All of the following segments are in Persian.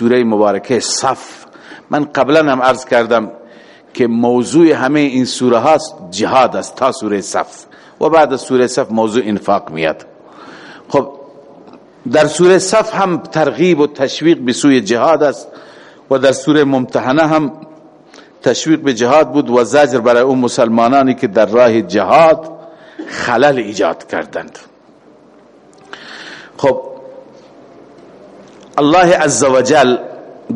سوره مبارکه صف. من قبلا هم عرض کردم که موضوع همه این سوره هاست جهاد است تا سوره صف. و بعد از سوره صف موضوع انفاق میاد. خب در سوره صف هم ترغیب و تشویق به سوی جهاد است و در سوره ممتحنه هم تشویق به جهاد بود و زجر برای اون مسلمانانی که در راه جهاد خلل ایجاد کردند. خب الله عزوجل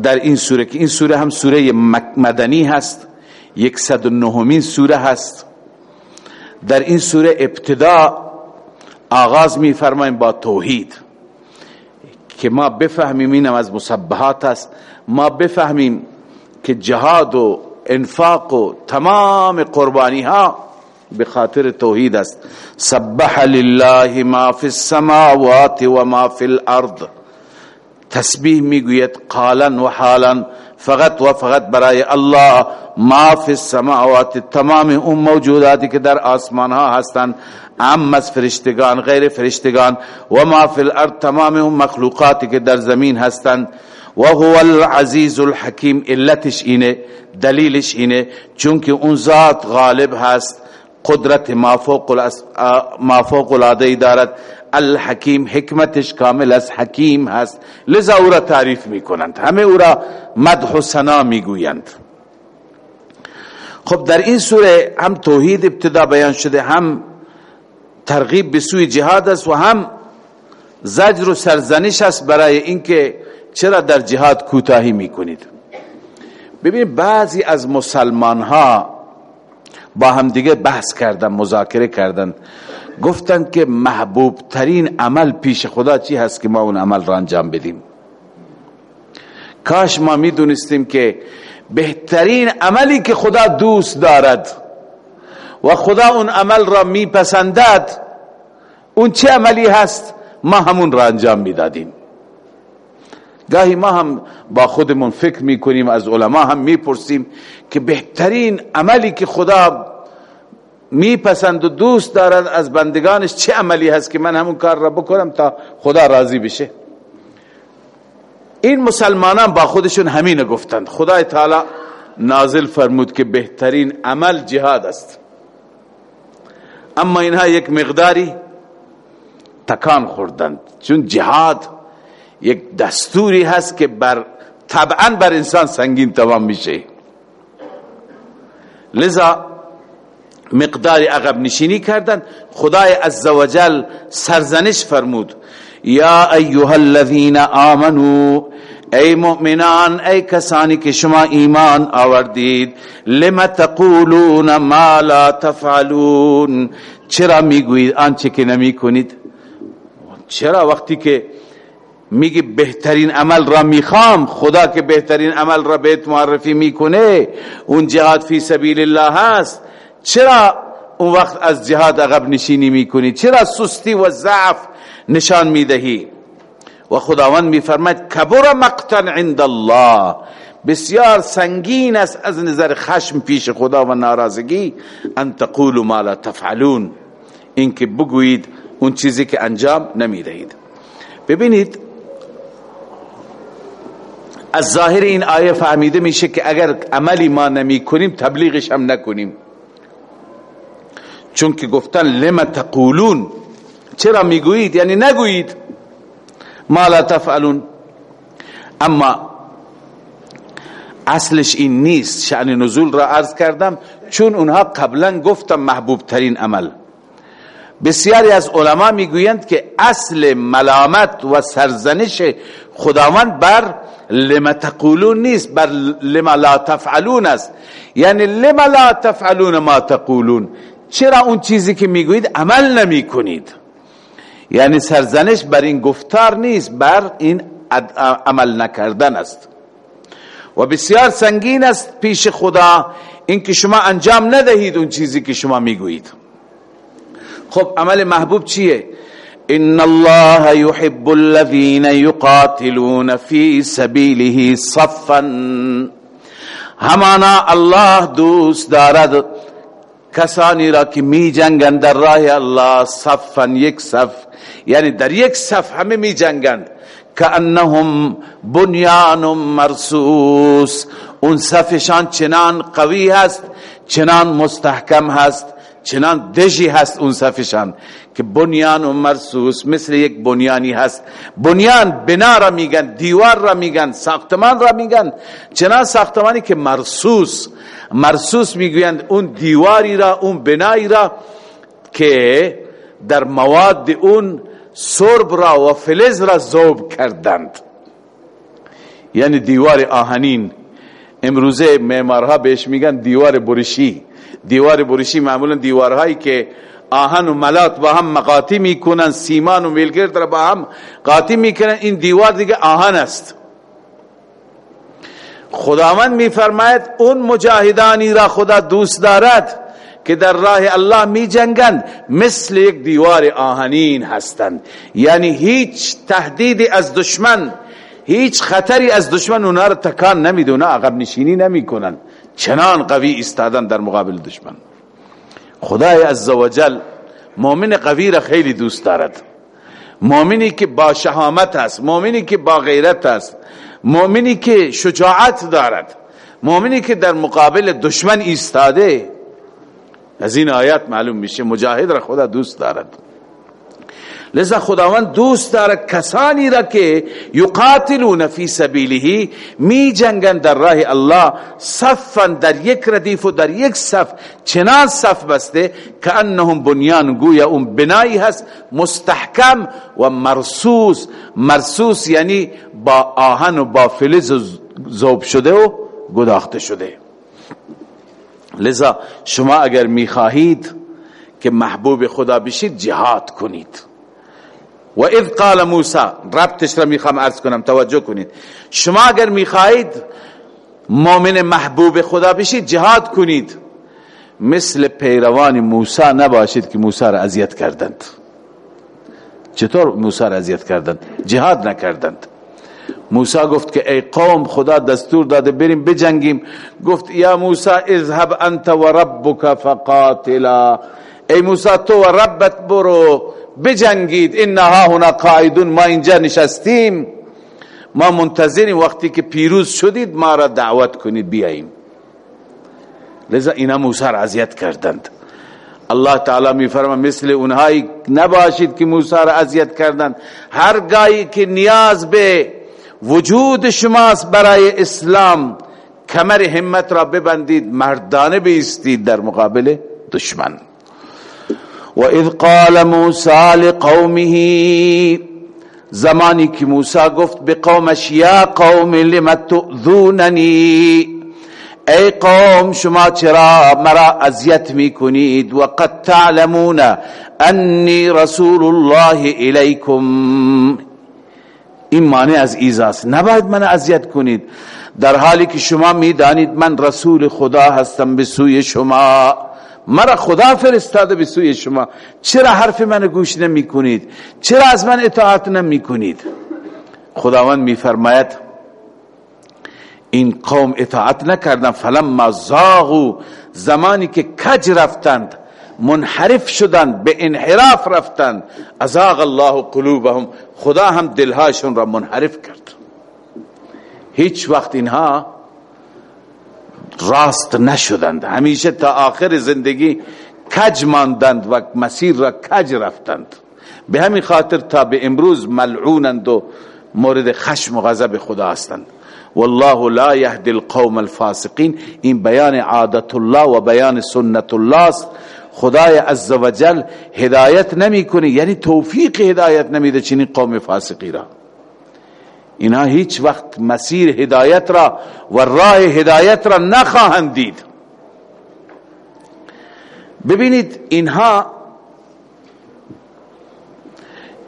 در این سوره که این سوره هم سوره مدنی هست یکصد و نهمین سوره هست. در این سوره ابتدا آغاز می فرماییم با توحید که ما بفهمیم اینم از مصبحات است. ما بفهمیم که جهاد و انفاق و تمام قربانی ها به خاطر توحید است. سبح لله ما فی السماوات و ما فی الارض. تسبیح می‌گوید قالا و حالا فقط و فقط برای الله. ما فی السماوات تمام اون موجوداتی که در آسمان ها هستند ام از فرشتگان غیر فرشتگان. و ما فی الارض تمام اون مخلوقاتی که در زمین هستند. و هو العزیز الحکیم علتش اینه دلیلش اینه. چونکه اون ذات غالب هست قدرت ما فوق العاده دارد. الحکیم حکمتش کامل از حکیم هست. لذا او را تعریف می کنند همه او را مدح و سنا می گویند خب در این سوره هم توحید ابتدا بیان شده هم ترغیب به سوی جهاد است و هم زجر و سرزنش است برای اینکه چرا در جهاد کوتاهی می‌کنید. ببین بعضی از مسلمان ها با هم دیگه بحث کردن مذاکره کردن. گفتن که محبوب ترین عمل پیش خدا چی هست که ما اون عمل را انجام بدیم؟ کاش ما می دونستیم که بهترین عملی که خدا دوست دارد و خدا اون عمل را می پسندد اون چه عملی هست؟ ما همون را انجام می دادیم گاهی ما هم با خودمون فکر می کنیم از علما هم می پرسیم که بهترین عملی که خدا میپسند و دوست دارد از بندگانش چه عملی هست که من همون کار را بکنم تا خدا راضی بشه؟ این مسلمانان با خودشون همین گفتند. خدای تعالی نازل فرمود که بهترین عمل جهاد است. اما اینها یک مقداری تکان خوردند. چون جهاد یک دستوری هست که بر طبعا بر انسان سنگین تمام میشه. لذا مقدار عقب نشینی کردن. خدای عزوجل سرزنش فرمود. یا ایها الذین آمنو ای مؤمنان ای کسانی که شما ایمان آوردید لم تقولون ما لا تفعلون؟ چرا می‌گویید آنچه که نمی کنید چرا وقتی که میگی بهترین عمل را می‌خوام خدا که بهترین عمل را بهت معرفی می‌کنه اون جهاد فی سبیل الله هست. چرا اون وقت از جهاد عقب نشینی می‌کنی؟ چرا سستی و ضعف نشان می‌دهی؟ و خداوند میفرماید کبر مقتا عند الله. بسیار سنگین است از نظر خشم پیش خدا و ناراضگی. ان تقولوا ما لا تفعلون. اینکه بگویید اون چیزی که انجام نمی‌دهید. ببینید از ظاهر این آیه فهمیده میشه که اگر عملی ما نمی کنیم تبلیغش هم نکنیم. چون که گفتن لما تقولون. چرا می‌گویید؟ یعنی نگویید. ما لا تفعلون. اما اصلش این نیست. شأن نزول را عرض کردم. چون اونها قبلا گفتم محبوب ترین عمل. بسیاری از علما می‌گویند که اصل ملامت و سرزنش خداوند بر لما تقولون نیست بر لما لا تفعلون است. یعنی لما لا تفعلون ما تقولون. چرا اون چیزی که می‌گویید عمل نمی کنید یعنی سرزنش بر این گفتار نیست بر این عمل نکردن است. و بسیار سنگین است پیش خدا اینکه شما انجام ندهید اون چیزی که شما می‌گویید. خب عمل محبوب چیه؟ ان الله يحب الذين يقاتلون في سبيله صفا همانا الله دوست دارد کسانی را که می جنگند در راه الله صفا یک صف یعنی در یک صف همه می جنگند کانهم بنیان مرسوس اون صفشان چنان قوی هست چنان مستحکم هست چنان دژی هست اون صفشان که بنیان و مرسوس مثل یک بنیانی هست. بنیان بنا را میگن دیوار را میگن ساختمان را میگن. چنان ساختمانی که مرسوس مرسوس می‌گویند اون دیواری را اون بنایی را که در مواد اون سرب را و فلز را زوب کردند. یعنی دیوار آهنین. امروزه معمارها بهش میگن دیوار برشی دیوار برشی معمولا دیوارهایی که آهن و ملات با هم مقاطی می‌کنن سیمان و میلگرد را با هم قاطی می‌کنن. این دیوار دیگه آهن است. خداوند میفرماید اون مجاهدانی را خدا دوست دارد که در راه الله می جنگند مثل یک دیوار آهنین هستند. یعنی هیچ تهدیدی از دشمن هیچ خطری از دشمن اونا را تکان نمی‌دونه عقب نشینی نمی‌کنن. چنان قوی ایستادن در مقابل دشمن. خدای عزوجل مؤمن قوی را خیلی دوست دارد. مؤمنی که با شهامت است مؤمنی که با غیرت است مؤمنی که شجاعت دارد مؤمنی که در مقابل دشمن ایستاده. از این آیات معلوم میشه مجاهد را خدا دوست دارد. لذا خداوند دوست دارد کسانی را که یقاتلون فی سبیله می جنگن در راه الله صفا در یک ردیف و در یک صف چنان صف بسته که انهم بنیان گویا اون بنایی هست مستحکم و مرسوس مرسوس یعنی با آهن و با فلز زوب شده و گداخته شده. لذا شما اگر می‌خواهید که محبوب خدا بشید جهاد کنید. و اذ قال موسی ربطش را می‌خوام ارز کنم توجه کنید. شما اگر می‌خواهید مؤمن محبوب خدا بشید جهاد کنید. مثل پیروان موسی نباشید که موسی را اذیت کردند. چطور موسی را اذیت کردند؟ جهاد نکردند. موسی گفت که ای قوم خدا دستور داده بریم بجنگیم. گفت یا موسی اذهب انت و ربک فقاتلا. ای موسی تو و ربت برو. بجنگید. انها هنا قائدون ما اینجا نشستیم. ما منتظریم وقتی که پیروز شدید ما را دعوت کنید بیاییم. لذا اینا موسی را اذیت کردند. الله تعالی می فرما مثل اونهایی نباشید که موسی را اذیت کردند. هر گاهی که نیاز به وجود شماست برای اسلام کمر همت را ببندید مردانه بیستید در مقابل دشمن. و اذ قال موسی لقومه زمانی که موسی گفت به قومش یا قوم لم تؤذوننی؟ ای قوم شما چرا مرا اذیت می‌کنید؟ و قد تعلمون انی رسول الله الیکم این معنی از ایزاست نباید من اذیت کنید. در حالی که شما می‌دانید من رسول خدا هستم به سوی شما. مرا خدا فرستاده به سوی شما. چرا حرف من گوش نمی کنید چرا از من اطاعت نمی کنید خداوند میفرماید این قوم اطاعت نکردن. فلما زاغو زمانی که کج رفتند منحرف شدند به انحراف رفتند. ازاغ الله قلوبهم. خدا هم دلهاشون را منحرف کرد. هیچ وقت اینها راست نشدند. همیشه تا آخر زندگی کج ماندند و مسیر را کج رفتند. به همین خاطر تا به امروز ملعونند و مورد خشم و غضب خدا هستند. والله لا يهدي القوم الفاسقين این بیان عادت الله و بیان سنت الله است. خدای عزوجل هدایت نمی‌کنه. یعنی توفیق هدایت نمیده چنین قوم فاسقی را. اینها هیچ وقت مسیر هدایت را و راه هدایت را نخواهند دید. ببینید اینها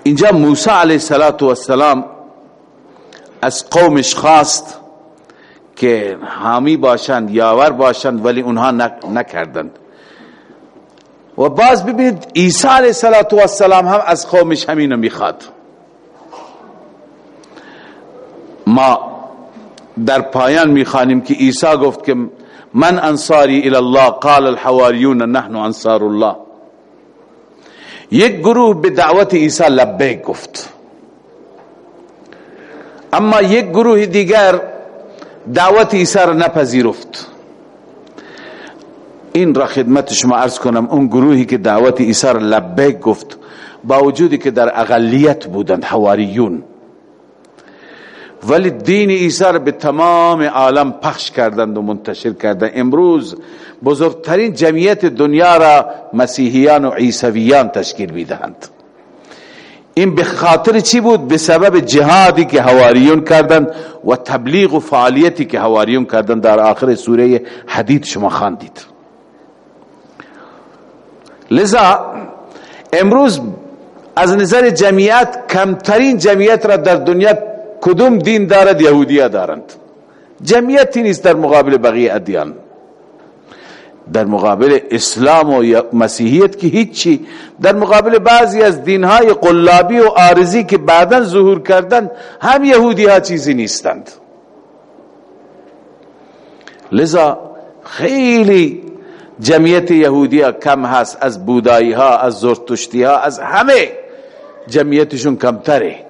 اینجا موسی علیه السلام از قومش خواست که حامی باشند یاور باشند ولی اونها نکردند. و باز ببینید عیسی علیه السلام هم از قومش همینو می‌خواد. ما در پایان می‌خوانیم که عیسی گفت که من انصاری الى الله قال الحواریون نحن انصار الله. یک گروه به دعوت عیسی لبیک گفت. اما یک گروه دیگر دعوت عیسی را نپذیرفت. این را خدمت شما عرض کنم اون گروهی که دعوت عیسی را لبیک گفت با وجودی که در اقلیت بودند حواریون. ولی دین عیسی را به تمام عالم پخش کردند و منتشر کردند. امروز بزرگترین جمعیت دنیا را مسیحیان و عیسویان تشکیل می‌دهند. این به خاطر چی بود؟ به سبب جهادی که حواریون کردند و تبلیغ و فعالیتی که حواریون کردند. در آخر سوره حدید شما خواندید. لذا امروز از نظر جمعیت کمترین جمعیت را در دنیا کدوم دین دارد یهودیه دارند؟ جمعیتی نیست در مقابل بقیه ادیان. در مقابل اسلام و مسیحیت که هیچی. در مقابل بعضی از دینهای قلابی و آرزی که بعدا ظهور کردن هم یهودی ها چیزی نیستند. لذا خیلی جمعیت یهودی ها کم هست از بودایی ها از زرتشتی ها از همه جمعیتشون کمتره.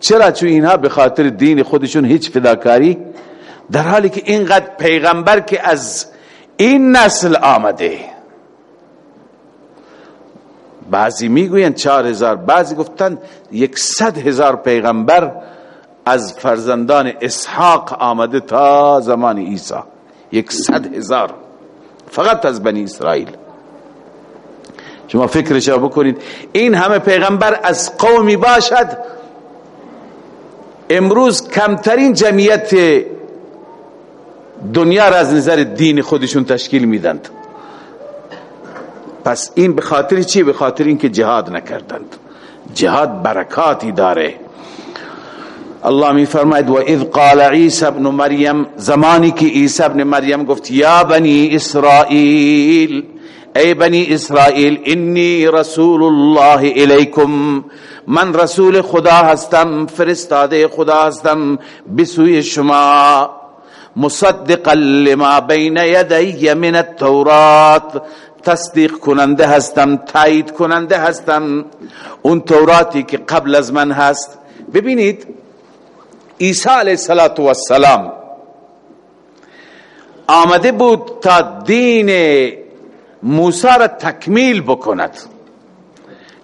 چرا چون اینها به خاطر دین خودشون هیچ فداکاری؟ در حالی که اینقدر پیغمبر که از این نسل آمده. بعضی می‌گوین چهار هزار بعضی گفتن یکصد هزار پیغمبر از فرزندان اسحاق آمده تا زمان عیسی. یکصد هزار. فقط از بنی اسرائیل. شما فکرش بکنید این همه پیغمبر از قومی باشد امروز کمترین جمعیت دنیا را از نظر دین خودشون تشکیل میدند. پس این به خاطر چی؟ به خاطر اینکه جهاد نکردند. جهاد برکاتی داره. الله می فرماید و اذ قال عیسی ابن مریم زمانی که عیسی ابن مریم گفت یا بنی اسرائیل ای بنی اسرائیل انی رسول الله الیکم من رسول خدا هستم فرستاده خدا هستم بسوی شما مصدقا لما بین یدی من التورات تصدیق کننده هستم تایید کننده هستم. اون توراتی که قبل از من هست. ببینید عیسی علیه السلام آمده بود تا دین موسی را تکمیل بکند.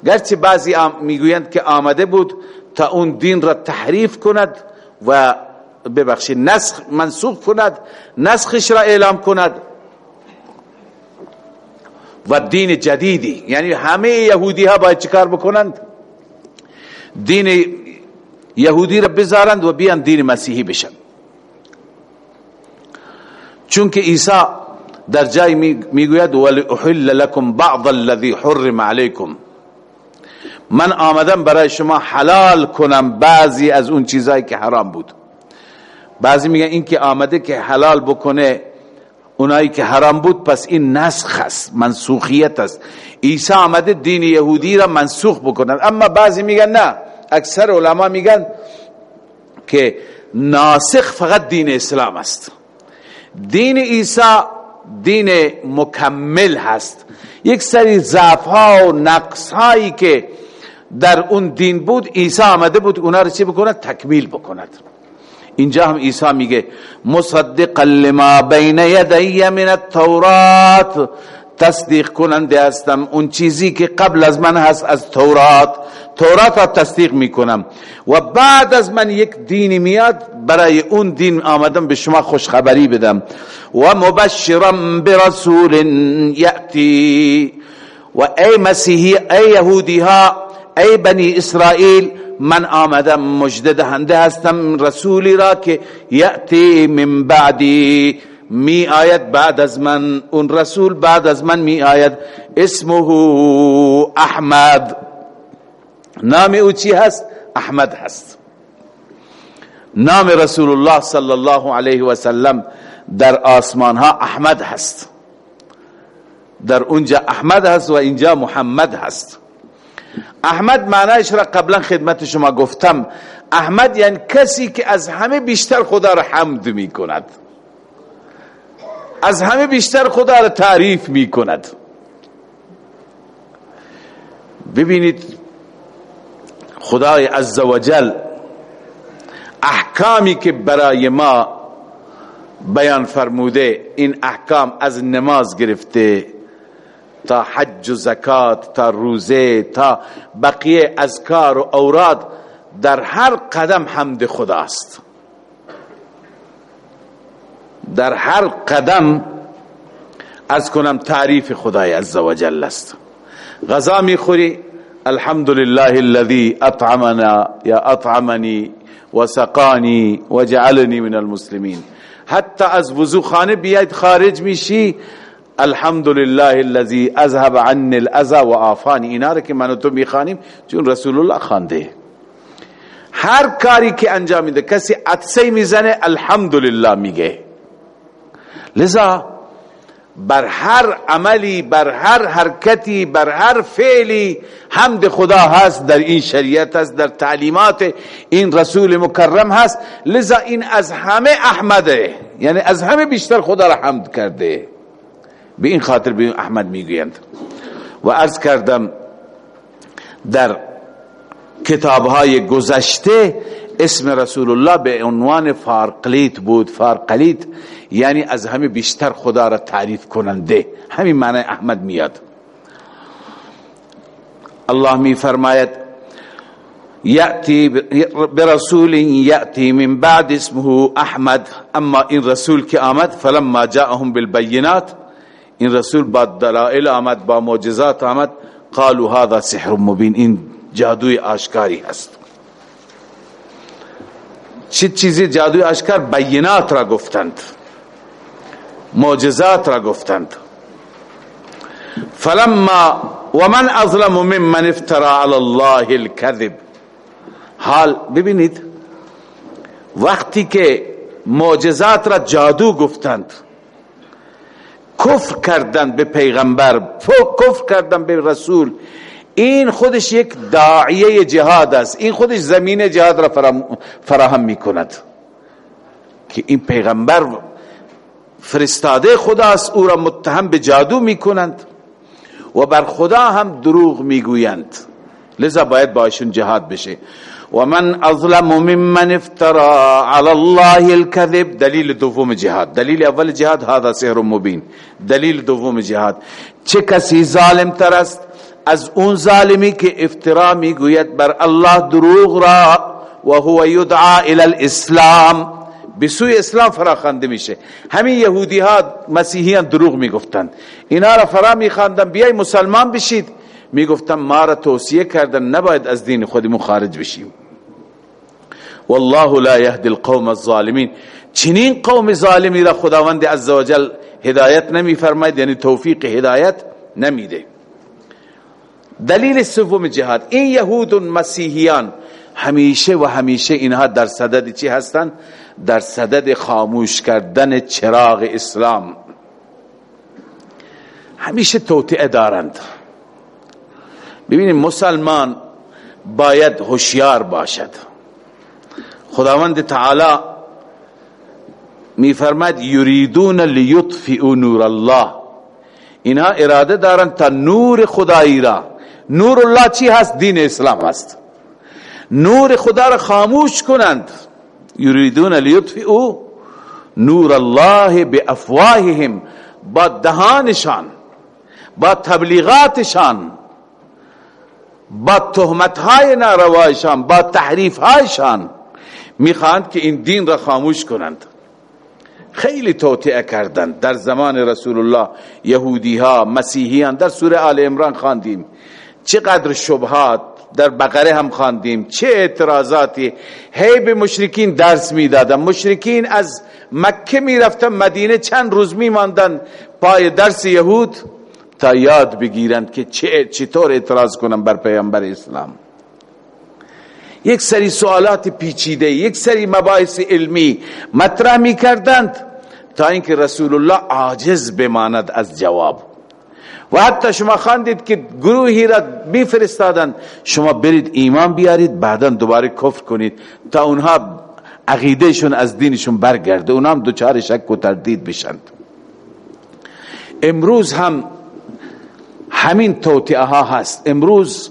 گرچه بعضی می‌گویند که آمده بود تا اون دین را تحریف کند و ببخشید نسخ منسوخ کند نسخش را اعلام کند و دین جدیدی. یعنی همه یهودی ها باید چکار بکنند؟ دین یهودی را بذارند و بیان دین مسیحی بشن. چون که عیسی در جای می‌گوید ولی احل لكم بعض الذي حرم عليكم من آمدم برای شما حلال کنم بعضی از اون چیزایی که حرام بود. بعضی میگن این که آمده که حلال بکنه اونایی که حرام بود پس این نسخ است منسوخیت است. عیسی آمده دین یهودی را منسوخ بکنن اما بعضی میگن نه. اکثر علما میگن که ناسخ فقط دین اسلام است. دین عیسی دین مکمل هست. یک سری ضعف ها و نقص هایی که در اون دین بود عیسی آمده بود اونا رو چی بکند تکمیل بکند. اینجا هم عیسی میگه مصدق لما بین یدی من التورات. تصدیق کننده هستم. اون چیزی که قبل از من هست از تورات. تورات را تصدیق می‌کنم. و بعد از من یک دینی میاد برای اون دین آمدم به شما خوشخبری بدم. و مبشرا برسول یأتی. و ای مسیحی ای یهودی ها ای بنی اسرائیل من آمدم مجد دهنده هستم رسولی را که یأتی من بعدی می آید بعد از من. اون رسول بعد از من می آید. اسمه احمد. نام او چی هست؟ احمد هست. نام رسول الله صلی الله علیه و سلم در آسمان ها احمد هست. در اونجا احمد هست و اینجا محمد هست. احمد معنیش را قبلا خدمت شما گفتم. احمد یعنی کسی که از همه بیشتر خدا را حمد می کند از همه بیشتر خدا را تعریف می کند ببینید خدای عزوجل احکامی که برای ما بیان فرموده این احکام از نماز گرفته تا حج و زکات تا روزه تا بقیه اذکار و اوراد در هر قدم حمد خداست. در هر قدم از کنم تعریف خدای عزوجل است. غذا می‌خوری؟ الحمد لله الذي اطعمنا یا اطعمني وسقاني وجعلني من المسلمين حتی از وضو خانه بیاید خارج میشی الحمد لله الذي اذهب عني الاذى وعافاني اینا رو که من تو می‌خوانیم چون رسول الله خوانده هر کاری که انجام میده کسی عطسه می‌زنه الحمدلله میگه لذا بر هر عملی بر هر حرکتی بر هر فعلی حمد خدا هست در این شریعت هست در تعلیمات این رسول مکرم هست لذا این از همه احمده یعنی از همه بیشتر خدا را حمد کرده به این خاطر به احمد می‌گویند. و عرض کردم در کتابهای گذشته اسم رسول الله به عنوان فارقلیت بود. فارقلیت یعنی از همه بیشتر خدا را تعریف کننده. همین معنی احمد میاد. الله می فرماید یأتی برسول یأتی من بعد اسمه احمد اما این رسول که آمد فلما جاءهم بالبینات این رسول با دلائل آمد با معجزات آمد قالوا هذا سحر مبین این جادوی آشکاری هست. چه چیزی جادوی آشکار؟ بینات را گفتند. معجزات را گفتند. فلما ومن اظلم ممن افترى على الله الكذب حال ببینید وقتی که معجزات را جادو گفتند کفر کردند به پیغمبر کفر کردند به رسول. این خودش یک داعیه جهاد است. این خودش زمین جهاد را فراهم می کند که این پیغمبر فرستاده خداست او را متهم به جادو می کنند و بر خدا هم دروغ می گویند لذا باید باشون جهاد بشه. و من اظلم ممن افترا علی الله الكذب. دلیل دوم جهاد. دلیل اول جهاد هذا سحر مبین. دلیل دوم جهاد. چه کسی ظالم تر است؟ از اون ظالمی که افترا می‌گوید بر الله دروغ را و هو یدعا الى الاسلام. بسوی اسلام فراخوانده میشه. همین یهودی ها مسیحیان دروغ می‌گفتند. اینا را فرا میخواندن. بیای مسلمان بشید. می‌گفتن ما را توصیه کردن نباید از دین خودمون خارج بشیم. والله لا يهدي القوم الظالمين. چنین قوم ظالمی را خداوند عزوجل هدایت نمی فرماید یعنی توفیق هدایت نمیده. دلیل سوم جهاد این یهود و مسیحیان همیشه و همیشه اینها در صدد چی هستند در صدد خاموش کردن چراغ اسلام. همیشه توطئه دارند. ببینید مسلمان باید هوشیار باشد. خداوند تعالی میفرماد یریدون لیطفئوا نور الله. اینها اراده دارند تا نور خدایی را. نور الله چی هست؟ دین اسلام هست. نور خدا را خاموش کنند. یریدون لیطفئوا نور الله بافواههم با دهانشان با تبلیغاتشان با تهمتهای ناروایشان با تحریفهایشان. می‌خواند که این دین را خاموش کنند. خیلی توطئه کردند. در زمان رسول الله یهودی ها مسیحیان در سوره آل عمران خواندیم. چقدر شبهات در بقره هم خواندیم. چه اعتراضاتی. هی به مشرکین درس می‌دادن. مشرکین از مکه می‌رفتن مدینه. چند روز میماندن پای درس یهود. تا یاد بگیرند که چطور اعتراض کنن بر پیامبر اسلام. یک سری سوالات پیچیده یک سری مباحث علمی مطرح می کردند تا اینکه رسول الله عاجز بماند از جواب. و حتی شما خواندید که گروهی را بفرستادن شما برید ایمان بیارید بعدا دوباره کفر کنید تا اونها عقیدهشون از دینشون برگرده اونها هم دوچار شک و تردید بشند امروز هم همین توتیه ها هست. امروز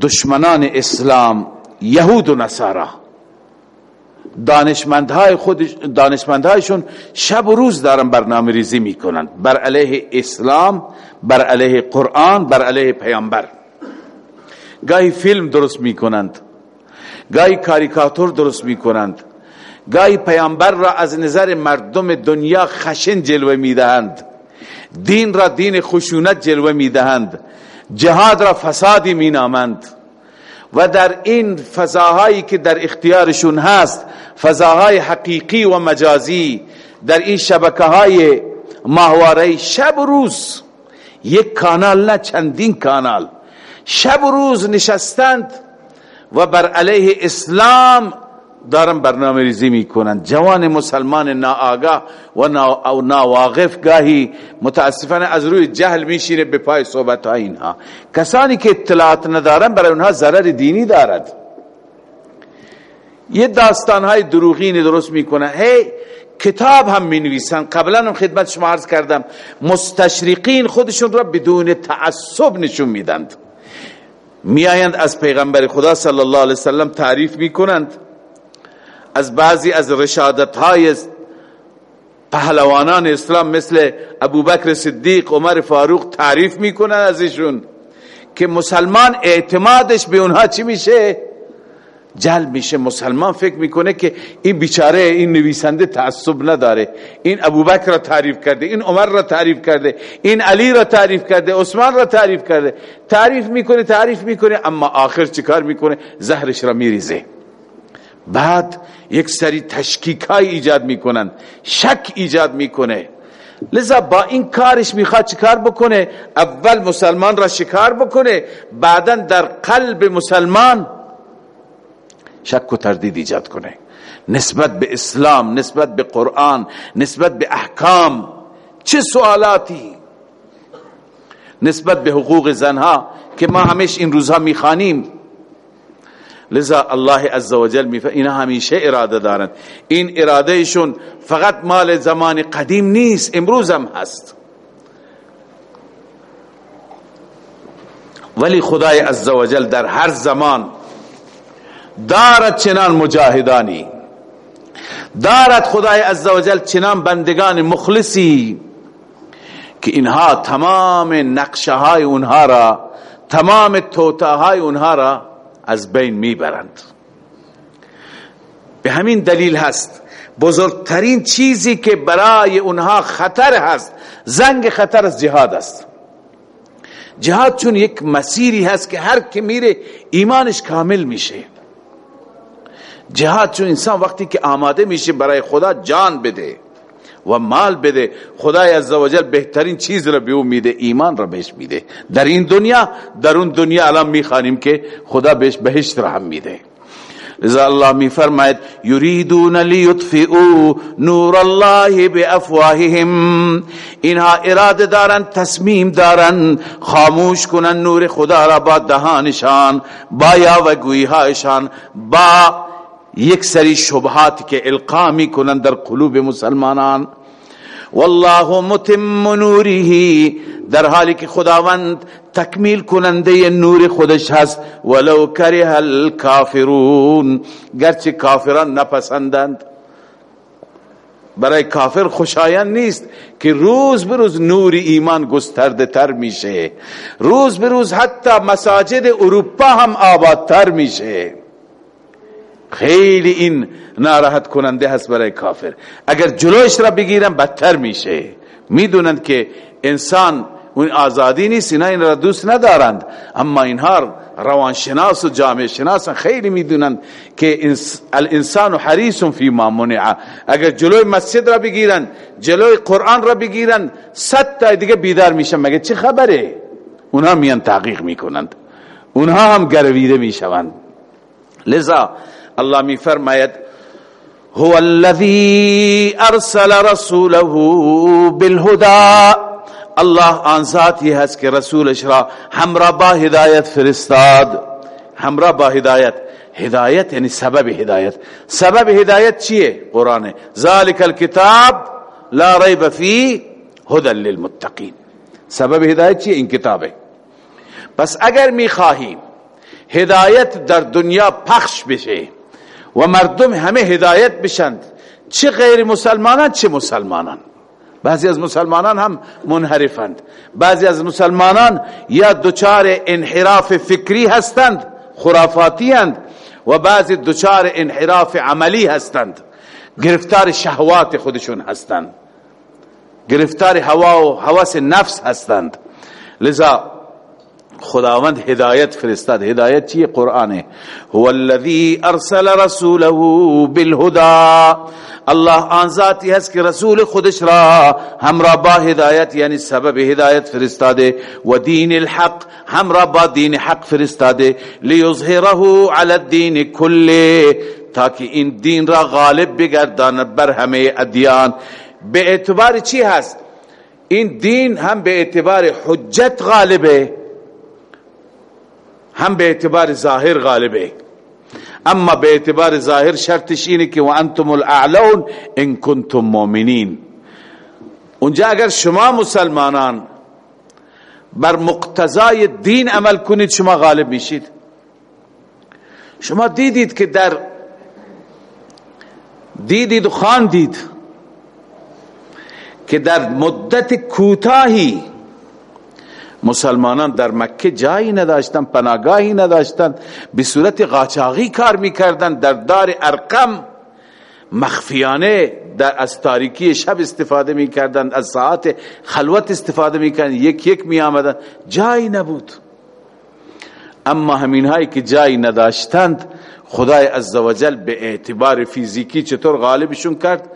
دشمنان اسلام یهود و نصارا. دانشمندهای خود دانشمندهایشون شب و روز دارن برنامه ریزی می‌کنن. بر علیه اسلام بر علیه قرآن بر علیه پیامبر. گاهی فیلم درست می‌کنند. گاهی کاریکاتور درست می‌کنند. گاهی پیامبر را از نظر مردم دنیا خشن جلوه می‌دهند. دین را دین خشونت جلوه می‌دهند. جهاد را فسادی مینامند. و در این فضاهایی که در اختیارشون هست فضاهای حقیقی و مجازی در این شبکه های ماهواره شب و روز یک کانال نه چندین کانال. شب و روز نشستند و بر علیه اسلام دارن برنامه ریزی می‌کنن. جوان مسلمان ناآگاه و ناواقف گاهی متاسفانه از روی جهل میشینه به پای صحبت ها اینها. کسانی که اطلاعات ندارن برای اونها ضرر دینی دارد. یه داستان های دروغین درست می‌کنه هی کتاب هم می نویسن قبلا هم خدمت شما عرض کردم مستشرقین خودشون را بدون تعصب نشون میدند. میآیند از پیغمبر خدا صلی الله علیه وسلم تعریف می‌کنند. از بعضی از رشادت های پهلوانان اسلام مثل ابوبکر صدیق عمر فاروق تعریف می‌کنن ازشون که مسلمان اعتمادش به اونها چی میشه؟ جلب میشه. مسلمان فکر می‌کنه که این بیچاره این نویسنده تعصب نداره. این ابوبکر را تعریف کرده این عمر را تعریف کرده این علی را تعریف کرده عثمان را تعریف کرده. تعریف می‌کنه تعریف می‌کنه اما آخر چیکار می‌کنه؟ زهرش را میریزه. بعد یک سری تشکیکای ایجاد می‌کنن شک ایجاد می‌کنه. لذا با این کارش می‌خواد چیکار بکنه؟ اول مسلمان را شکار بکنه بعدا در قلب مسلمان شک و تردید ایجاد کنه. نسبت به اسلام نسبت به قرآن نسبت به احکام چه سوالاتی؟ نسبت به حقوق زنها که ما همیش این روزها می‌خوانیم. لذا الله عزوجل میفه اینا همیشه اراده دارن. این ارادهشون فقط مال زمان قدیم نیست امروز هم هست. ولی خدای عزوجل در هر زمان دارد چنان مجاهدانی. دارد خدای عزوجل چنان بندگان مخلصی که اینها تمام نقشه های اونها را تمام توتاهای اونها را از بین می‌برند. به همین دلیل هست بزرگترین چیزی که برای اونها خطر هست زنگ خطر از جهاد است. جهاد چون یک مسیری هست که هر که میره ایمانش کامل میشه. جهاد چون انسان وقتی که آماده میشه برای خدا جان بده. و مال بده. خدای عزوجل بهترین چیز را به او میده ایمان را بهش میده. در این دنیا در اون دنیا الان می‌خوانیم که خدا بهش بهشت را هم میده. لذا الله می فرماید یریدون لیطفئوا نور الله بافواههم. اینها اراده دارن تصمیم دارن خاموش کنن نور خدا را با دهانشان با یا و گویهایشان با یک سری شبهات که القا می کنند در قلوب مسلمانان. والله متم نوره در حالی که خداوند تکمیل کننده نور خودش هست. ولو کره الکافرون گرچه کافران نپسندند. برای کافر خوشایند نیست که روز به روز نور ایمان گسترده تر میشه. روز به روز حتی مساجد اروپا هم آبادتر میشه. خیلی این ناراحت کننده هست برای کافر. اگر جلوش را بگیرن بدتر میشه. می‌دونند که انسان اون آزادی نیست اینا این را دوست ندارند. اما اینها روانشناس و جامعه شناس خیلی می‌دونند که الانسان حریص فی ما منع اگر جلوی مسجد را بگیرن جلوی قرآن را بگیرن صد تا دیگه بیدار میشن. مگه چه خبره؟ اونها میان تحقیق می‌کنند. اونها هم گرویده می‌شوند. لذا الله می فرماید هو الذي أرسل رسوله بالهدى. الله آن ذاتی هست که رسولش را همراه با هدایت فرستاد. همراه با هدایت. هدایت یعنی سبب هدایت. سبب هدایت چیه؟ قرآن ذالک الكتاب لا ریب فی هدى للمتقین. سبب هدایت چیه؟ این کتابه. پس اگر می خواهیم هدایت در دنیا پخش بشه و مردم همه هدایت بشند. چه غیر مسلمانان چه مسلمانان. بعضی از مسلمانان هم منحرفند. بعضی از مسلمانان یا دچار انحراف فکری هستند خرافاتی هستند و بعضی دچار انحراف عملی هستند. گرفتار شهوات خودشون هستند. گرفتار هوا و حواس نفس هستند. لذا خداوند هدایت فرستاد. هدایت چیه؟ قرآنه. هو الذي ارسل رسوله بالهدى. الله آن ذاتی هست که رسول خودش را همراه با هدایت یعنی سبب هدایت فرستاده. و دین الحق. همراه با دین حق فرستاده. لیظهره علی الدین کله تاکه این دین را غالب بگرداند بر همه ادیان. به اعتبار چی هست؟ این دین هم به اعتبار حجت غالبه. هم به اعتبار ظاهر غالبه. اما به اعتبار ظاهر شرطش اینه که وانتم الاعلون ان کنتم مؤمنین. اونجا اگر شما مسلمانان بر مقتضای دین عمل کنید شما غالب میشید. شما دیدید که در دیدید و خواندید که در مدت کوتاهی مسلمانان در مکه جایی نداشتن پناگاهی نداشتن به صورت قاچاقی کار می‌کردن در دار ارقم. مخفیانه در از تاریکی شب استفاده می‌کردن از ساعت خلوت استفاده می‌کردن یک یک می آمدن جایی نبود. اما همین هایی که جایی نداشتند خدای عزوجل به اعتبار فیزیکی چطور غالبشون کرد؟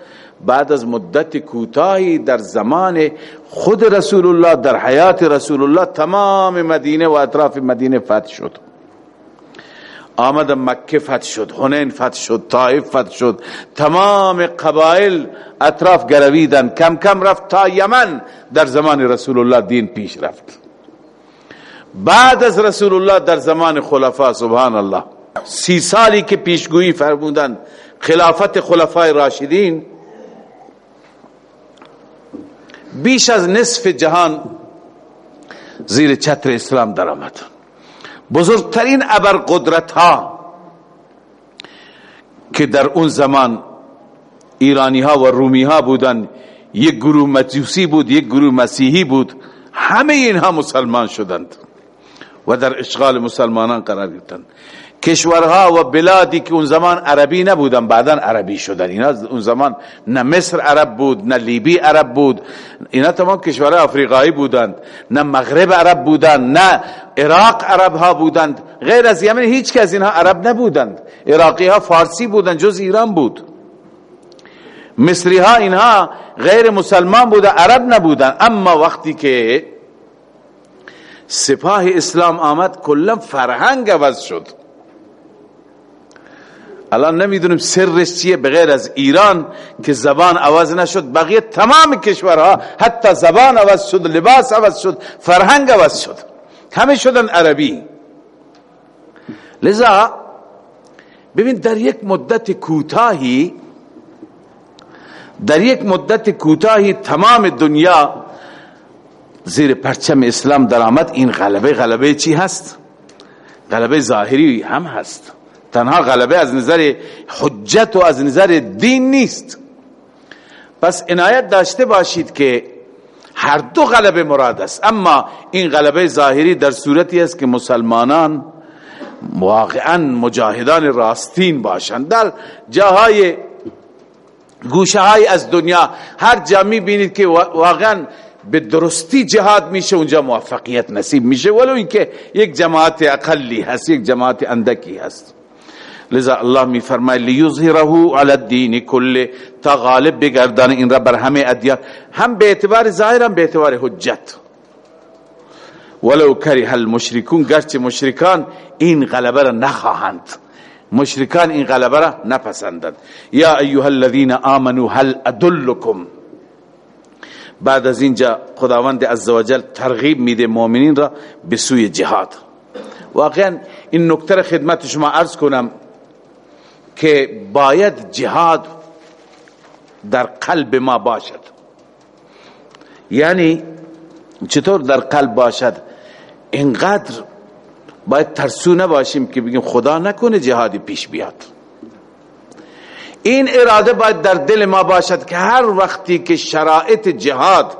بعد از مدت کوتاهی در زمان خود رسول الله در حیات رسول الله تمام مدینه و اطراف مدینه فتح شد. آمد مکه فتح شد حنین فتح شد طائف فتح شد تمام قبائل اطراف گرویدن. کم کم رفت تا یمن در زمان رسول الله دین پیش رفت. بعد از رسول الله در زمان خلفا سبحان الله. سی سالی که پیشگویی فرمودن خلافت خلفای راشدین بیش از نصف جهان زیر چتر اسلام در آمد. بزرگترین ابر قدرت ها که در اون زمان ایرانی ها و رومی ها بودن یک گروه مجوسی بود یک گروه مسیحی بود همه اینها مسلمان شدند و در اشغال مسلمانان قرار گرفتند. کشورها و بلادی که اون زمان عربی نبودن بعدا عربی شدن. اینا اون زمان نه مصر عرب بود نه لیبی عرب بود. اینا تمام کشورهای افریقایی بودند. نه مغرب عرب بودند نه عراق عرب ها بودند. غیر از یمن هیچ که اینها عرب نبودند. عراقی ها فارسی بودند جز ایران بود. مصری ها اینها غیر مسلمان بودن عرب نبودند. اما وقتی که سپاه اسلام آمد کلا فرهنگ عوض شد. الان نمی‌دونیم سرش چیه بغیر از ایران که زبان عوض نشد بقیه تمام کشورها حتی زبان عوض شد لباس عوض شد فرهنگ عوض شد. همه شدن عربی. لذا ببین در یک مدت کوتاهی در یک مدت کوتاهی تمام دنیا زیر پرچم اسلام درآمد. این غلبه غلبه چی هست؟ غلبه ظاهری هم هست. تنها غلبه از نظر حجت و از نظر دین نیست. پس عنایت داشته باشید که هر دو غلبه مراد است. اما این غلبه ظاهری در صورتی است که مسلمانان واقعا مجاهدان راستین باشند. در جاهای گوشه های از دنیا هر جا بینید که واقعا به درستی جهاد میشه اونجا موفقیت نصیب میشه. ولو اینکه یک جماعت اقلی هست یک جماعت اندکی هست. لذا الله می فرماید لیظهره علی الدین کله. تا غالب بگردان این را بر همه ادیان. هم به اعتبار ظاهر به اعتبار حجت. ولو کره المشرکون گرچه مشرکان این غلبه را نخواهند. مشرکان این غلبه را نپسندند. یا ایها الذین آمنوا هل ادلکم؟ بعد از اینجا خداوند عزوجل ترغیب میده مؤمنین را به سوی جهاد. واقعا این نکته خدمت شما عرض کنم. که باید جهاد در قلب ما باشد. یعنی چطور در قلب باشد؟ اینقدر باید ترسو نباشیم که بگیم خدا نکنه جهادی پیش بیاد. این اراده باید در دل ما باشد که هر وقتی که شرایط جهاد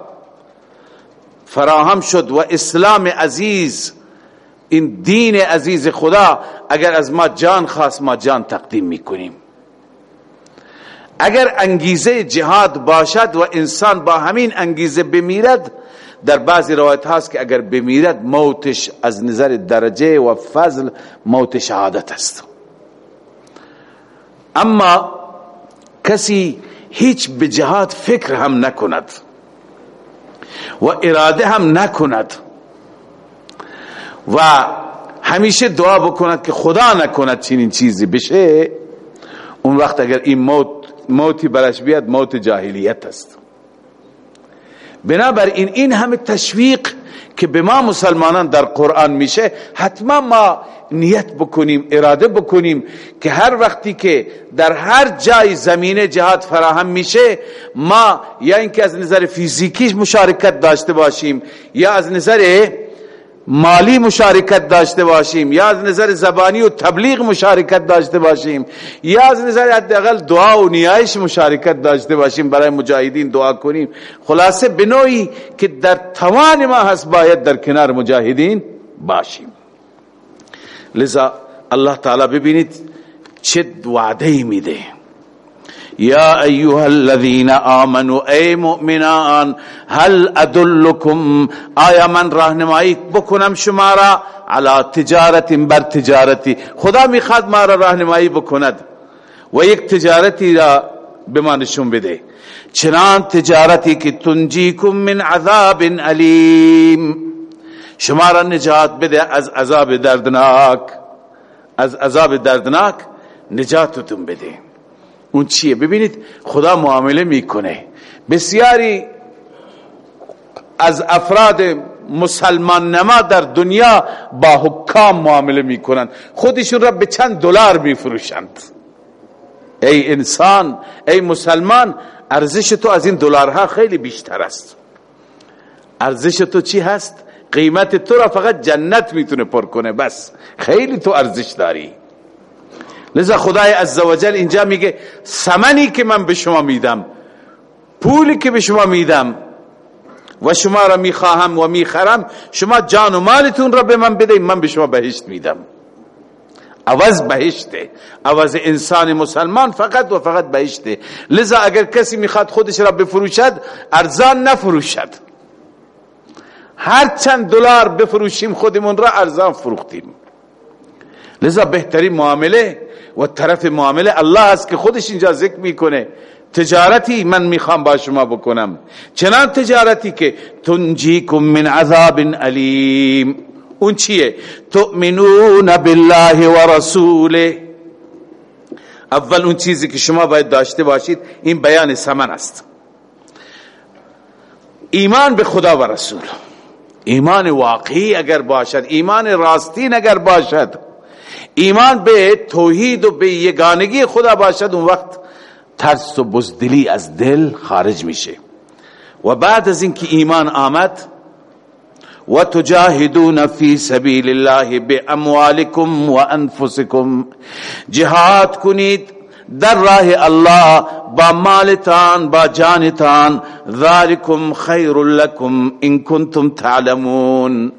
فراهم شد و اسلام عزیز این دین عزیز خدا اگر از ما جان خواست ما جان تقدیم می‌کنیم. اگر انگیزه جهاد باشد و انسان با همین انگیزه بمیرد در بعضی روایت هاست که اگر بمیرد موتش از نظر درجه و فضل موت شهادت است. اما کسی هیچ به جهاد فکر هم نکند و اراده هم نکند و همیشه دعا بکند که خدا نکند چنین چیزی بشه. اون وقت اگر این موت موتی برش بیاد موت جاهلیت است. بنابراین این همه تشویق که به ما مسلمانان در قرآن میشه حتما ما نیت بکنیم اراده بکنیم که هر وقتی که در هر جای زمینه جهاد فراهم میشه ما یا اینکه از نظر فیزیکی مشارکت داشته باشیم یا از نظر مالی مشارکت داشته باشیم یا از نظر زبانی و تبلیغ مشارکت داشته باشیم یا از نظر حداقل دعا و نیایش مشارکت داشته باشیم برای مجاهدین دعا کنیم. خلاصه بنوعی که در توان ما هست باید در کنار مجاهدین باشیم. لذا الله تعالی ببینید چه وعده میده. یا ایها الذين آمنوا ای مؤمنان هل ادلکم آیا من راهنمایی بکنم شما را؟ علی تجارت بر تجارتی. خدا می‌خواد ما را راهنمایی بکند و یک تجارتی را به ما نشون بده. چنان تجارتی که تنجیکم من عذاب علیم. شما را نجات بده از عذاب دردناک. از عذاب دردناک نجاتتون بده. اون چیه؟ ببینید خدا معامله می‌کنه. بسیاری از افراد مسلمان نما در دنیا با حکام معامله می‌کنند. خودشون را به چند دلار میفروشند. ای انسان ای مسلمان ارزش تو از این دلارها خیلی بیشتر است. ارزش تو چی هست؟ قیمت تو را فقط جنت می‌تونه پر کنه بس. خیلی تو ارزش داری. لذا خدای عزوجل اینجا میگه سمنی که من به شما میدم پولی که به شما میدم و شما را می‌خواهم و می‌خرم شما جان و مالتون را به من بده من به شما بهشت میدم. عوض بهشته. عوض انسان مسلمان فقط و فقط بهشته. لذا اگر کسی می‌خواد خودش را بفروشد ارزان نفروشد. هر چند دلار بفروشیم خودمون را ارزان فروختیم. لذا بهترین معامله و طرف معامله الله است که خودش اینجا ذکر می‌کنه. تجارتی من می‌خوام با شما بکنم. چنان تجارتی که تنجیکم من عذاب علیم. اون چیه؟ تؤمنون بالله و رسوله. اول اون چیزی که شما باید داشته باشید این بیان سمن است. ایمان به خدا و رسول. ایمان واقعی اگر باشد ایمان راستین اگر باشد ایمان به توحید و به یگانگی خدا باشد اون وقت ترس و بزدلی از دل خارج میشه. و بعد از اینکه ایمان آمد و تجاهدون فی سبیل الله به اموالکم و جهاد کنید در راه الله با مالتان با جانتان. ذالکم خیر لکم ان کنتم تعلمون.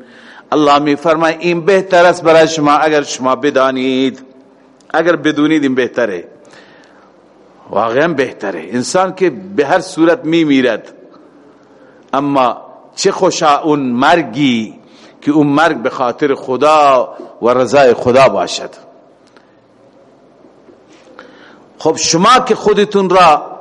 الله می فرمای این بهتر است برای شما اگر شما بدانید. اگر بدونید این بهتره. واقعا بهتره. انسان که به هر صورت می میرد. اما چه خوشا اون مرگی که اون مرگ به خاطر خدا و رضای خدا باشد. خب شما که خودتون را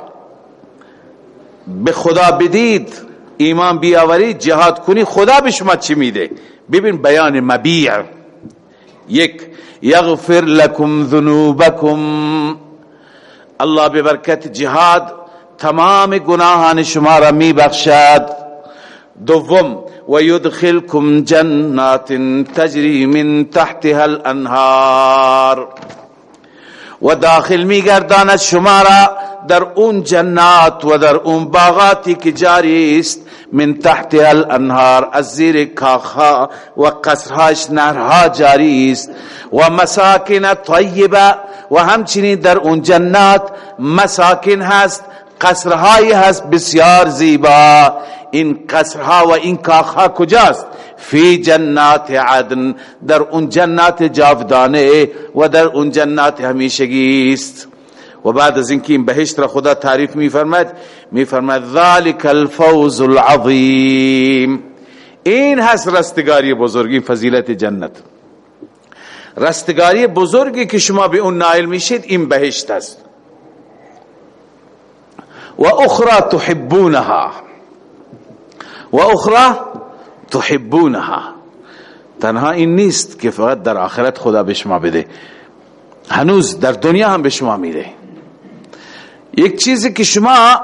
به خدا بدید ایمان بیاورید جهاد کنی خدا به شما چی میده؟ ببین بیان مبیع. یک یغفر لکم ذنوبکم. الله به برکت جهاد تمام گناهان شما را می بخشد دوم و یدخلکم جنات تجری من تحتها الانهار. و داخل می گرداند شما را در اون جنات و در اون باغاتی که جاری است من تحت الانهار از زیر کاخها و قصرهاش نهرها جاری است. و مساکن طیبه و همچنین در اون جنات مساکن هست قصرهایی هست بسیار زیبا. این قصرها و این کاخها کجاست؟ فی جنات عدن در اون جنات جاودانه و در اون جنات همیشگی است. و بعد از اینکه این بهشت را خدا تعریف میفرماد میفرماد ذالک الفوز العظیم. این هست رستگاری بزرگی فضیلت جنت. رستگاری بزرگی که شما به اون نائل میشید این بهشت است. و اخرى تحبونها. و اخرى تحبونها. تنها این نیست که فقط در آخرت خدا به شما بده. هنوز در دنیا هم به شما میده. یک چیزی که شما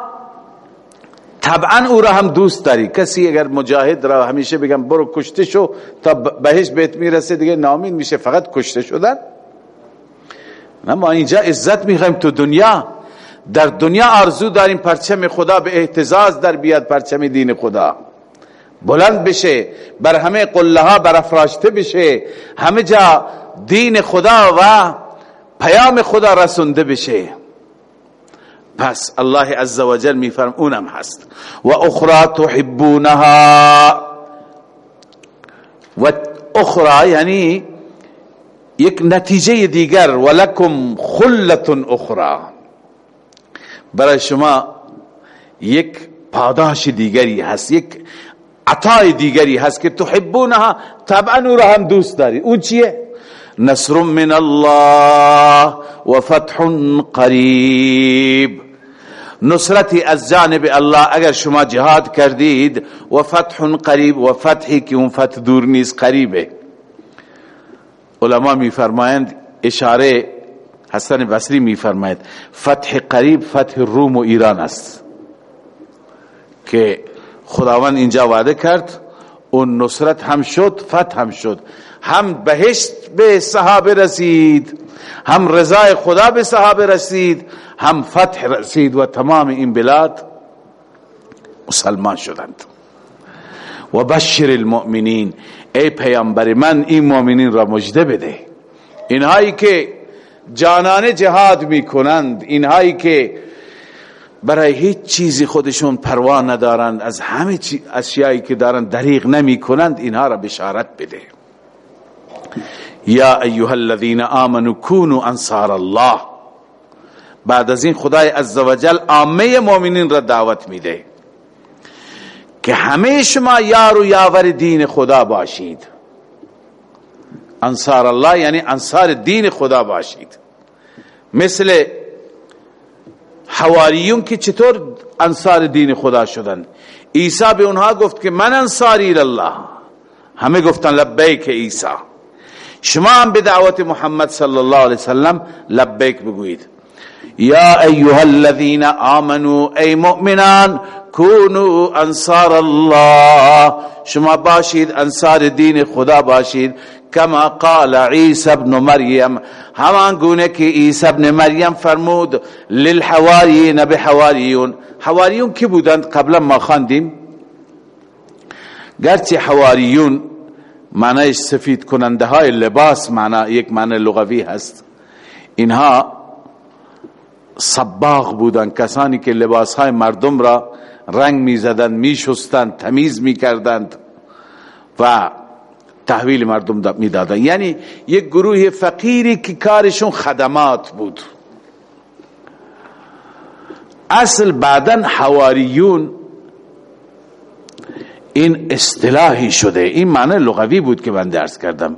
طبعا او را هم دوست داری. کسی اگر مجاهد را همیشه بگم برو کشته شو تا بهش بهت می‌رسه دیگه نامین میشه. فقط کشته شدن. نه ما اینجا عزت می‌خوایم تو دنیا. در دنیا آرزو داریم پرچم خدا به احتزاز در بیاد پرچم دین خدا. بلند بشه بر همه قله ها برافراشته بشه همه جا دین خدا و پیام خدا رسونده بشه. پس الله عز وجل میفرم اونم هست. و اخرى تحبونها. و اخرى یعنی یک نتیجه دیگر ولکم خلت اخرى برای شما یک پاداش دیگری هست یک عطای دیگری هست که تحبونها طبعا او را هم دوست داری اون چیه؟ نصر من الله و فتح قریب. نصرتی از جانب الله اگر شما جهاد کردید و فتح قریب و فتحی که اون فتح دور نیست قریبه. علما میفرمایند اشاره حسن بصری میفرماید فتح قریب فتح روم و ایران است. که خداوند اینجا وعده کرد اون نصرت هم شد فتح هم شد. هم بهشت به صحابه رسید هم رضای خدا به صحابه رسید هم فتح رسید و تمام این بلاد مسلمان شدند. و بشر المؤمنین ای پیامبر من این مؤمنین را مجده بده. اینهایی که جانانه جهاد می‌کنند اینهایی که برای هیچ چیزی خودشون پروا ندارند. از همه اشیایی که دارند دریغ نمی کنند اینها را بشارت بده. یا ایها الذین آمنوا كونوا انصار الله. بعد از این خدای عزوجل عامه مؤمنین را دعوت میده که همه شما یار و یاور دین خدا باشید. انصار الله یعنی انصار دین خدا باشید. مثل حواریون که چطور انصار دین خدا شدن. عیسی به اونها گفت که من انصاری الله همه گفتن لبیک عیسی. شما هم به دعوت محمد صلی الله علیه وسلم لبیک بگویید. یا ایها الذین آمنوا ای مؤمنان کونوا انصار الله. شما باشید انصار دین خدا باشید. کما قال عیسی ابن مریم. همان گونه که عیسی ابن مریم فرمود للحواریین بحواریون. حواریون کی بودند؟ قبلا ما خواندیم. گرچه حواریون معنیش سفید کننده های لباس معنی یک معنی لغوی هست. اینها صباغ بودند کسانی که لباس های مردم را رنگ می زدند می شستند تمیز می کردند و تحویل مردم می دادن یعنی یک گروه فقیری که کارشون خدمات بود. اصل بعدا حواریون این اصطلاحی شده. این معنی لغوی بود که من درس کردم.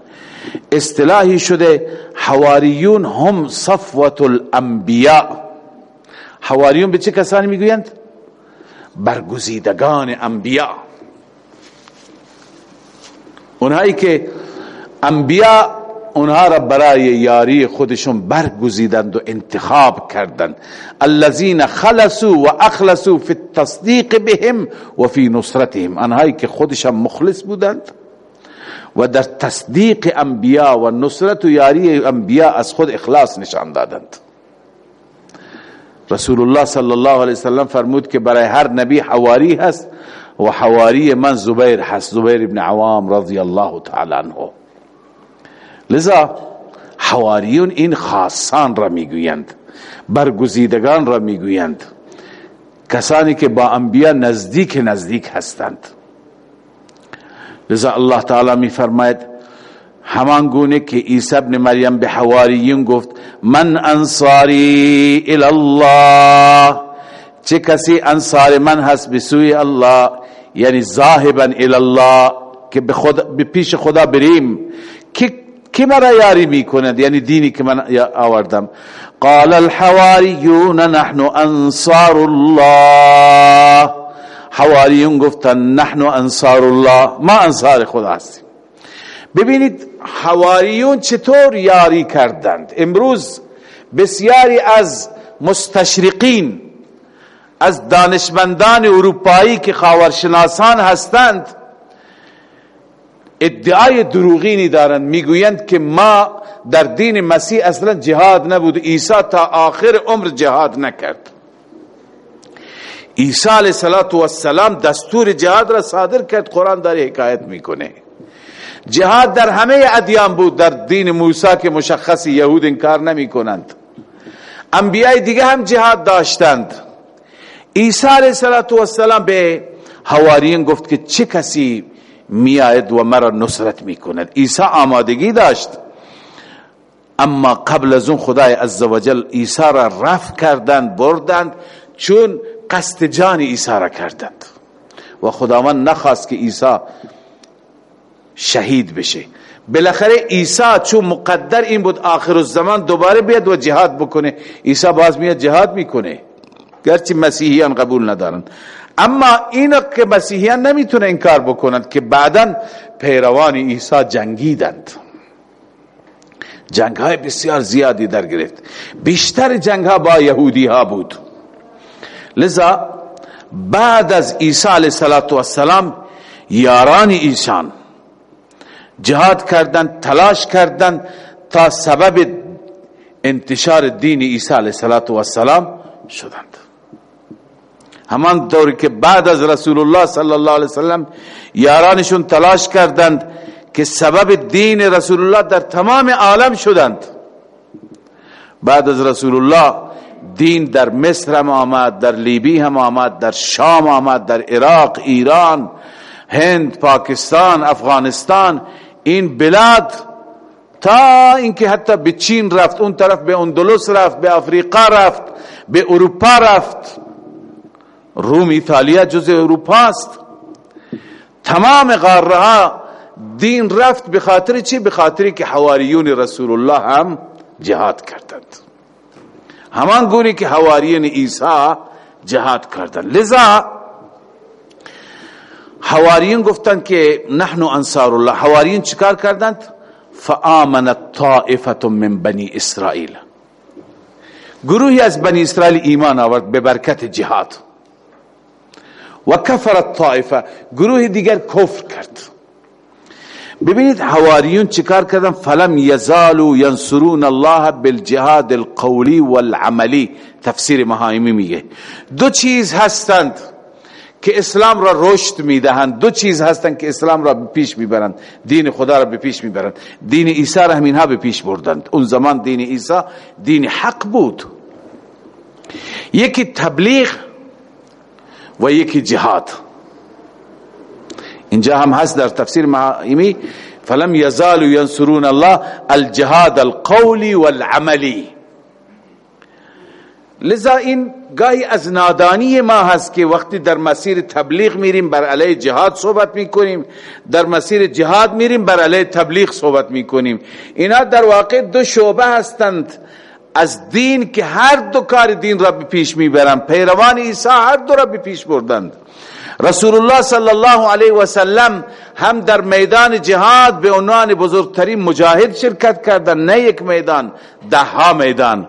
اصطلاحی شده حواریون هم صفوت الانبیاء. حواریون به چه کسانی می‌گویند؟ برگزیدگان انبیاء اونهایی که انبیاء اونها را برای یاری خودشون برگزیدند و انتخاب کردند. الذين خلصوا و اخلصوا في التصديق بهم و في نصرتهم. آنهایی که خودشان مخلص بودند و در تصدیق انبیاء و نصرت و یاری انبیاء از خود اخلاص نشان دادند. رسول الله صلی الله علیه وسلم فرمود که برای هر نبی حواری هست و حواری من زبیر هست زبیر ابن عوام رضی الله تعالی عنه لذا حواریون این خاصان را می‌گویند برگزیدگان را می‌گویند کسانی که با انبیا نزدیک نزدیک هستند لذا الله تعالی می فرماید همان گونه که عیسی ابن مریم به حواریین گفت من انصاری الله چه کسی انصار من هست به سوی الله؟ یعنی ذاهبا الله که به, خدا به پیش خدا بریم. که کی مرا یاری می‌کند؟ یعنی دینی که من آوردم. قال الحواریون نحن انصار الله. حواریون گفتن نحن انصار الله. ما انصار خدا هستیم. ببینید حواریون چطور یاری کردند؟ امروز بسیاری از مستشرقین از دانشمندان اروپایی که خاورشناسان هستند ادعای دروغینی دارند. می‌گویند که ما در دین مسیح اصلا جهاد نبود. عیسی تا آخر عمر جهاد نکرد. عیسی علیه السلام دستور جهاد را صادر کرد. قرآن داره حکایت می‌کنه. جهاد در همه ادیان بود در دین موسی که مشخص یهود انکار نمی کنند. انبیای دیگه هم جهاد داشتند. عیسی علیه السلام به حواریین گفت که چه کسی میآید و مرا نصرت می‌کند عیسی آمادگی داشت. اما قبل از اون خدای عزوجل عیسی را رفع کردند بردند چون قصد جان عیسی را کردند. و خداوند نخواست که عیسی شهید بشه. بالاخره عیسی چون مقدر این بود آخر الزمان دوباره بیاد و جهاد بکنه. عیسی باز میاد جهاد می‌کنه. گرچه مسیحیان قبول ندارند اما اینو که مسیحیان نمی‌تونه انکار بکنند که بعدا پیروان عیسی جنگیدند. جنگ های بسیار زیادی در گرفت بیشتر جنگ ها با یهودی ها بود. لذا بعد از عیسی علیه السلام یاران ایشان جهاد کردند تلاش کردند تا سبب انتشار دین عیسی علیه السلام شدند. همان طوری که بعد از رسول الله صلی الله علیه وسلم یارانشون تلاش کردند که سبب دین رسول الله در تمام عالم شدند. بعد از رسول الله دین در مصر هم آمد در لیبی هم آمد در شام آمد در عراق ایران هند پاکستان افغانستان این بلاد تا اینکه حتی به چین رفت اون طرف به اندلس رفت به افریقا رفت به اروپا رفت. روم ایتالیا جز اروپا است. تمام قاره دین رفت به خاطر چی؟ به خاطری که حواریون رسول الله هم جهاد کردند. همان گونه که حواریون عیسی جهاد کردند. لذا حواریون گفتند که نحن انصار الله. حواریون چیکار کردند؟ فآمنت طائفه من بنی اسرائیل. گروهی از بنی اسرائیل ایمان آورد به برکت جهاد. و کفر الطائفه گروه دیگر کفر کرد. ببینید حواریون چیکار کردن فلم یزالو ینصرون الله بالجهاد القولی والعملی. تفسیر مهایمی میگه. دو چیز هستند. که اسلام را رشد می‌دهند. دو چیز هستند که اسلام را به پیش می‌برند. دین خدا را به پیش می‌برند. دین عیسی را همینها به پیش بردند. اون زمان دین عیسی دین حق بود. یکی تبلیغ و یکی جهاد. اینجا هم هست در تفسیر معایمی فلم یزالوا ینصرون الله الجهاد القولی والعملی. لذا این گاهی از نادانی ما هست که وقتی در مسیر تبلیغ میریم بر علیه جهاد صحبت می‌کنیم. در مسیر جهاد میریم بر علیه تبلیغ صحبت می‌کنیم. اینا در واقع دو شعبه هستند. از دین که هر دو کار دین را به پیش می‌برند. پیروان عیسی هر دو را به پیش بردند. رسول الله صلی الله علیه و سلم هم در میدان جهاد به عنوان بزرگترین مجاهد شرکت کردند. نه یک میدان ده ها میدان.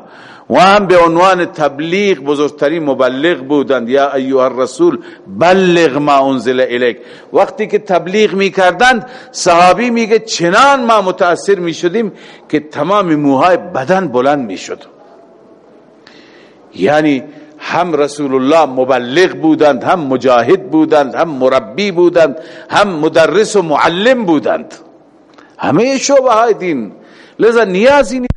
و هم به عنوان تبلیغ بزرگترین مبلغ بودند. یا ایها الرسول بلغ ما انزل الیک. وقتی که تبلیغ می کردند صحابی میگه چنان ما متاثر می شدیم که تمام موهای بدن بلند می شد یعنی هم رسول الله مبلغ بودند هم مجاهد بودند هم مربی بودند هم مدرس و معلم بودند. همه شعبه های دین. لذا نیازی نیست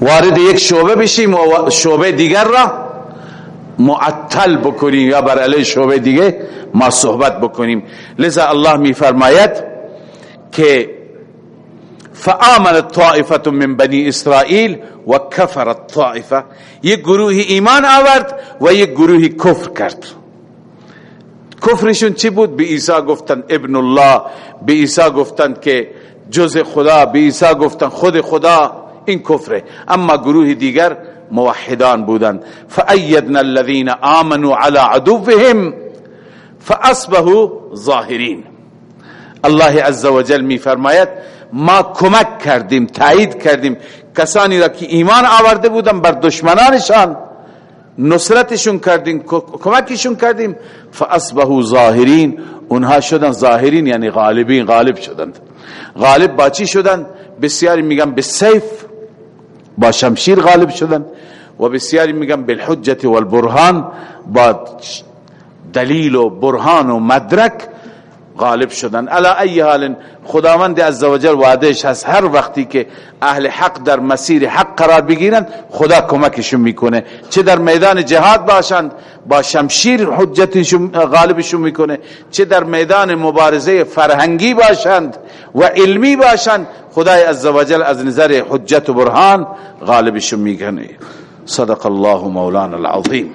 وارد یک شعبه بشیم و شعبه دیگر را معطل بکنیم یا بر علیه شعبه دیگه ما صحبت بکنیم. لذا الله می فرماید که فآمن طائفه من بنی اسرائیل و کفر الطائفه یک گروهی ایمان آورد و یک گروهی کفر کرد. کفرشون چی بود؟ به عیسی گفتن ابن الله به عیسی گفتن که جز خدا به عیسی گفتن خود خدا. این کفره. اما گروه دیگر موحدان بودند. فأیدنا الذين آمنوا على عدوهم فاصبحوا ظاهرین. الله عز وجل می فرماید ما کمک کردیم تایید کردیم. کسانی را که ایمان آورده بودن بر دشمنانشان نصرتشون کردیم کمکشون کردیم. فاصبحوا ظاهرین. اونها شدن ظاهرین یعنی غالبین غالب شدند. غالب با چی شدن بسیاری میگن به سیف. با شمشیر غالب شدن. و بسیاری میگن بالحجت والبرهان با دلیل و برهان و مدرک غالب شدن. علا ای حال خداوند عزوجل وعدهش هست. هر وقتی که اهل حق در مسیر حق قرار بگیرن خدا کمکشون می‌کنه. چه در میدان جهاد باشند با شمشیر حجتشون غالبشون می‌کنه. چه در میدان مبارزه فرهنگی باشند و علمی باشند خدای عزوجل از نظر حجت و برهان غالبشون می‌کنه. صدق الله مولانا العظیم.